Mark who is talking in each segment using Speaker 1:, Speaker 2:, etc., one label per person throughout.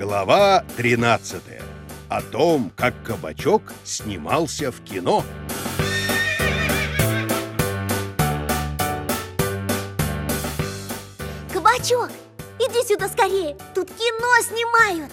Speaker 1: Глава 13. О том, как кабачок снимался в кино.
Speaker 2: Кабачок, иди сюда скорее, тут кино снимают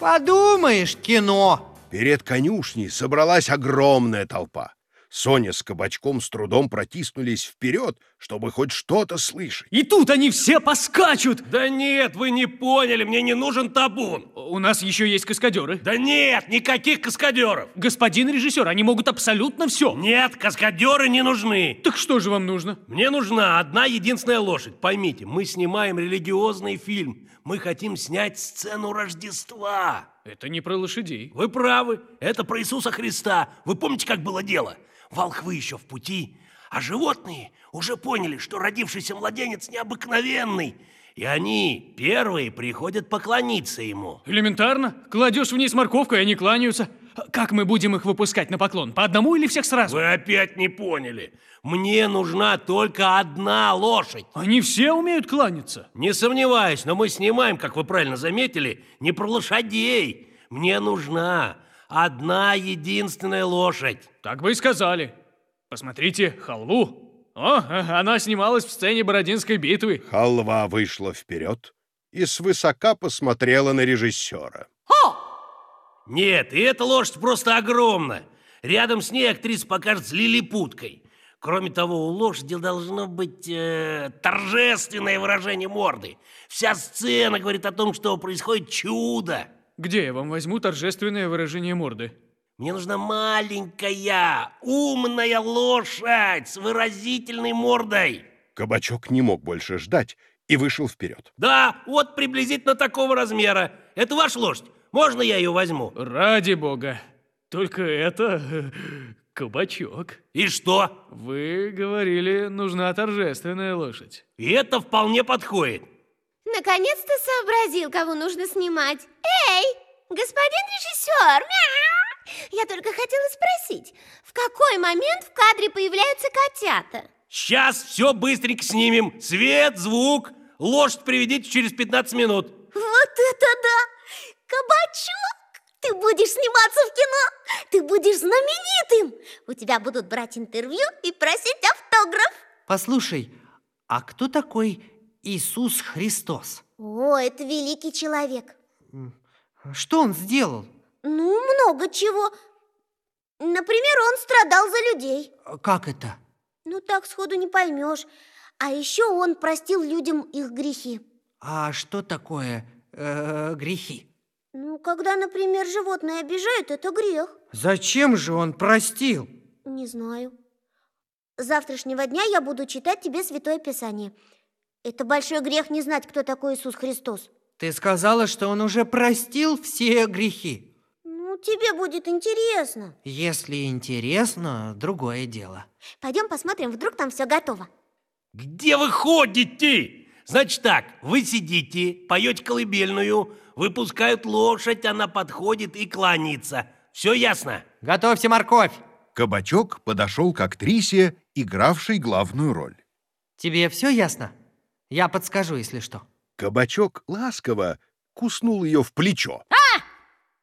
Speaker 3: Подумаешь, кино
Speaker 1: Перед конюшней собралась огромная толпа. Соня с кабачком с трудом протиснулись вперед, чтобы хоть что-то слышать.
Speaker 4: И тут они все поскачут!
Speaker 5: Да нет, вы не поняли, мне не нужен табун.
Speaker 4: У нас еще есть каскадеры.
Speaker 5: Да нет, никаких каскадеров.
Speaker 4: Господин режиссер, они могут абсолютно все.
Speaker 5: Нет, каскадеры не нужны.
Speaker 4: Так что же вам нужно?
Speaker 5: Мне нужна одна единственная лошадь. Поймите, мы снимаем религиозный фильм. Мы хотим снять сцену Рождества.
Speaker 4: Это не про лошадей.
Speaker 5: Вы правы, это про Иисуса Христа. Вы помните, как было дело? Волхвы еще в пути, а животные уже поняли, что родившийся младенец необыкновенный. И они первые приходят поклониться ему.
Speaker 4: Элементарно. Кладешь вниз морковку, и они кланяются. Как мы будем их выпускать на поклон? По одному или всех сразу?
Speaker 5: Вы опять не поняли. Мне нужна только одна лошадь.
Speaker 4: Они все умеют кланяться.
Speaker 5: Не сомневаюсь, но мы снимаем, как вы правильно заметили, не про лошадей. Мне нужна одна единственная лошадь.
Speaker 4: Так вы и сказали. Посмотрите, халву. О, она снималась в сцене Бородинской битвы.
Speaker 1: Халва вышла вперед и свысока посмотрела на режиссера.
Speaker 5: Нет, и эта лошадь просто огромна. Рядом с ней актриса покажется лилипуткой. Кроме того, у лошади должно быть э, торжественное выражение морды. Вся сцена говорит о том, что происходит чудо.
Speaker 4: Где я вам возьму торжественное выражение морды?
Speaker 5: Мне нужна маленькая, умная лошадь с выразительной мордой.
Speaker 1: Кабачок не мог больше ждать и вышел вперед.
Speaker 5: Да, вот приблизительно такого размера. Это ваша лошадь? Можно я ее возьму?
Speaker 4: Ради бога. Только это кабачок.
Speaker 5: И что?
Speaker 4: Вы говорили, нужна торжественная лошадь.
Speaker 5: И это вполне подходит.
Speaker 2: Наконец-то сообразил, кого нужно снимать Эй, господин режиссер мяу! Я только хотела спросить В какой момент в кадре появляются котята?
Speaker 5: Сейчас все быстренько снимем. Свет, звук. Лошадь приведите через 15 минут.
Speaker 2: Вот это да! Кабачок! Ты будешь сниматься в кино! Ты будешь знаменитым! У тебя будут брать интервью и просить автограф!
Speaker 3: Послушай, а кто такой Иисус Христос?
Speaker 2: О, это великий человек
Speaker 3: Что он сделал?
Speaker 2: Ну, много чего Например, он страдал за людей
Speaker 3: Как это?
Speaker 2: Ну, так сходу не поймешь А еще он простил людям их грехи
Speaker 3: А что такое э, грехи?
Speaker 2: Ну, когда, например, животные обижают, это грех.
Speaker 3: Зачем же он простил?
Speaker 2: Не знаю. С завтрашнего дня я буду читать тебе Святое Писание. Это большой грех не знать, кто такой Иисус Христос.
Speaker 3: Ты сказала, что он уже простил все грехи.
Speaker 2: Ну, тебе будет интересно.
Speaker 3: Если интересно, другое дело.
Speaker 2: Пойдем посмотрим, вдруг там все готово.
Speaker 5: Где вы ходите? Значит так, вы сидите, поете колыбельную, выпускают лошадь, она подходит и кланяется. Все ясно?
Speaker 3: Готовьте морковь
Speaker 1: Кабачок подошел к актрисе, игравшей главную роль.
Speaker 3: Тебе все ясно? Я подскажу, если что
Speaker 1: Кабачок ласково куснул ее в плечо.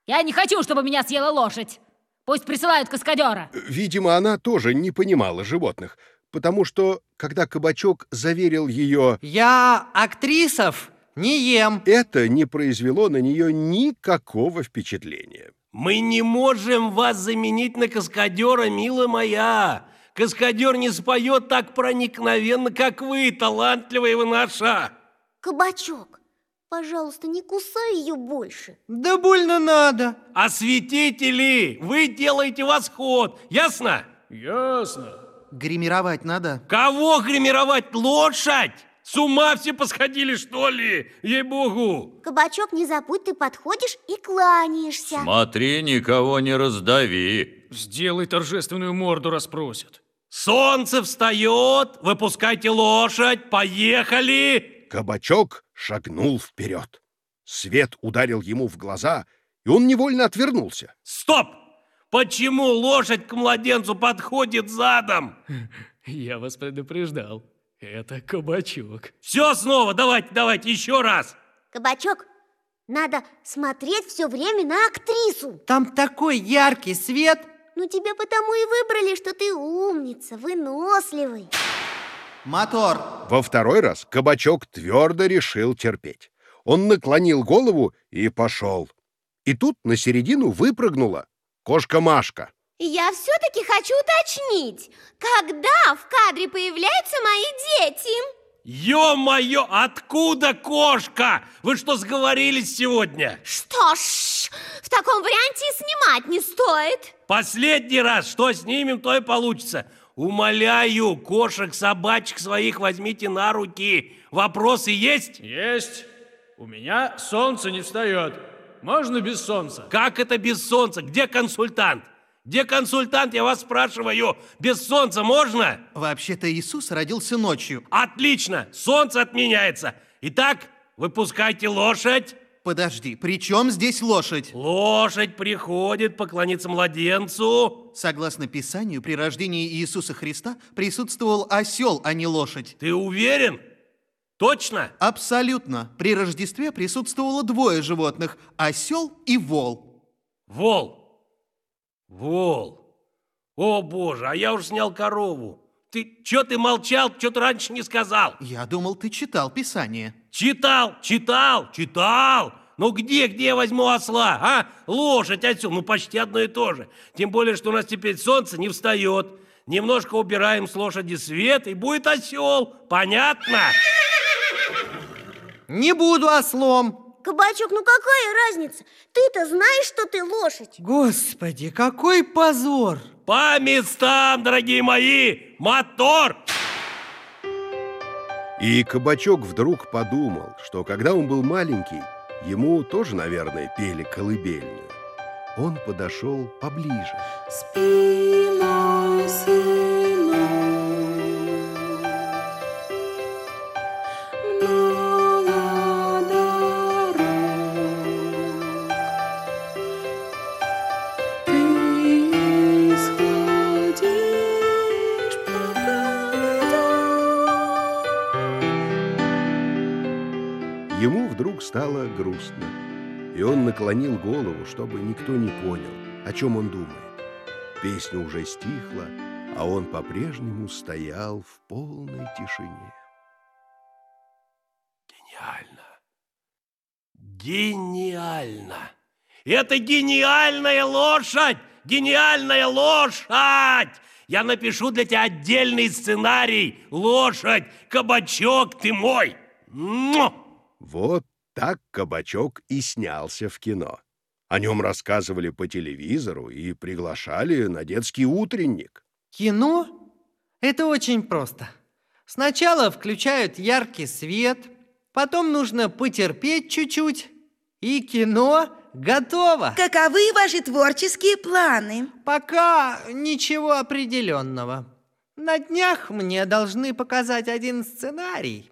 Speaker 6: Я не хочу, чтобы меня съела лошадь. Пусть присылают каскадера.
Speaker 1: Видимо, она тоже не понимала животных, потому что, когда кабачок заверил ее,
Speaker 3: Я актрисов не ем
Speaker 1: это не произвело на нее никакого впечатления.
Speaker 5: Мы не можем вас заменить на каскадера, милая моя. Каскадер не споет так проникновенно, как вы, талантливая вы наша.
Speaker 2: Кабачок, пожалуйста, не кусай ее больше
Speaker 3: Да больно надо
Speaker 5: Осветители, вы делаете восход, ясно?
Speaker 4: Ясно.
Speaker 7: Гримировать надо.
Speaker 5: Кого гримировать? Лошадь? С ума все посходили, что ли? Ей-богу!
Speaker 2: Кабачок, не забудь, ты подходишь и кланяешься
Speaker 8: Смотри, никого не раздави.
Speaker 4: Сделай торжественную морду, расспросят.
Speaker 5: Солнце встает, выпускайте лошадь, поехали!
Speaker 1: Кабачок шагнул вперед. Свет ударил ему в глаза, и он невольно отвернулся.
Speaker 5: Стоп! Почему лошадь к младенцу подходит задом?
Speaker 4: Я вас предупреждал. Это кабачок.
Speaker 5: Все снова, давайте, давайте, еще раз.
Speaker 2: Кабачок, Надо смотреть все время на актрису.
Speaker 3: Там такой яркий свет.
Speaker 2: Ну тебя потому и выбрали, что ты умница, выносливый.
Speaker 7: Мотор.
Speaker 1: Во второй раз кабачок твердо решил терпеть. Он наклонил голову и пошел. И тут на середину выпрыгнула кошка Машка.
Speaker 2: Я все-таки хочу уточнить, когда в кадре появляются мои дети?
Speaker 5: Ё-моё, откуда кошка? Вы что, сговорились сегодня?
Speaker 2: Что ж, в таком варианте и снимать не стоит.
Speaker 5: Последний раз, что снимем, то и получится. Умоляю, кошек, собачек своих возьмите на руки. Вопросы есть?
Speaker 4: Есть. У меня солнце не встает. Можно без солнца?
Speaker 5: Как это без солнца? Где консультант? Где консультант, я вас спрашиваю? Без солнца можно?
Speaker 7: Вообще-то Иисус родился ночью.
Speaker 5: Отлично, солнце отменяется. Итак, выпускайте лошадь.
Speaker 7: Подожди, при чем здесь лошадь?
Speaker 5: Лошадь приходит поклониться младенцу.
Speaker 7: Согласно Писанию, при рождении Иисуса Христа присутствовал осел, а не лошадь.
Speaker 5: Ты уверен? Точно?
Speaker 7: Абсолютно. При Рождестве присутствовало двое животных – осел и вол.
Speaker 5: Вол. Вол. О, боже, а я уж снял корову. Ты, чё ты молчал, чё ты раньше не сказал?
Speaker 7: Я думал, ты читал Писание.
Speaker 5: Читал, читал, читал. Ну где, где я возьму осла, а? Лошадь, осел, ну почти одно и то же. Тем более, что у нас теперь солнце не встает. Немножко убираем с лошади свет, и будет осел. Понятно?
Speaker 3: Не буду ослом.
Speaker 2: Кабачок, ну какая разница? Ты-то знаешь, что ты лошадь.
Speaker 3: Господи, какой позор!
Speaker 5: По местам, дорогие мои! Мотор!
Speaker 1: И кабачок вдруг подумал, что когда он был маленький, ему тоже, наверное, пели колыбельную. Он подошел поближе.
Speaker 9: Спи,
Speaker 1: Ему вдруг стало грустно, и он наклонил голову, чтобы никто не понял, о чем он думает. Песня уже стихла, а он по-прежнему стоял в полной тишине.
Speaker 5: Гениально. Гениально. Это гениальная лошадь! Гениальная лошадь! Я напишу для тебя отдельный сценарий. Лошадь, кабачок, ты мой. Му!
Speaker 1: Вот так кабачок и снялся в кино. О нем рассказывали по телевизору и приглашали на детский утренник.
Speaker 3: Кино? Это очень просто. Сначала включают яркий свет, потом нужно потерпеть чуть-чуть, и кино готово.
Speaker 9: Каковы ваши творческие планы?
Speaker 3: Пока ничего определенного. На днях мне должны показать один сценарий.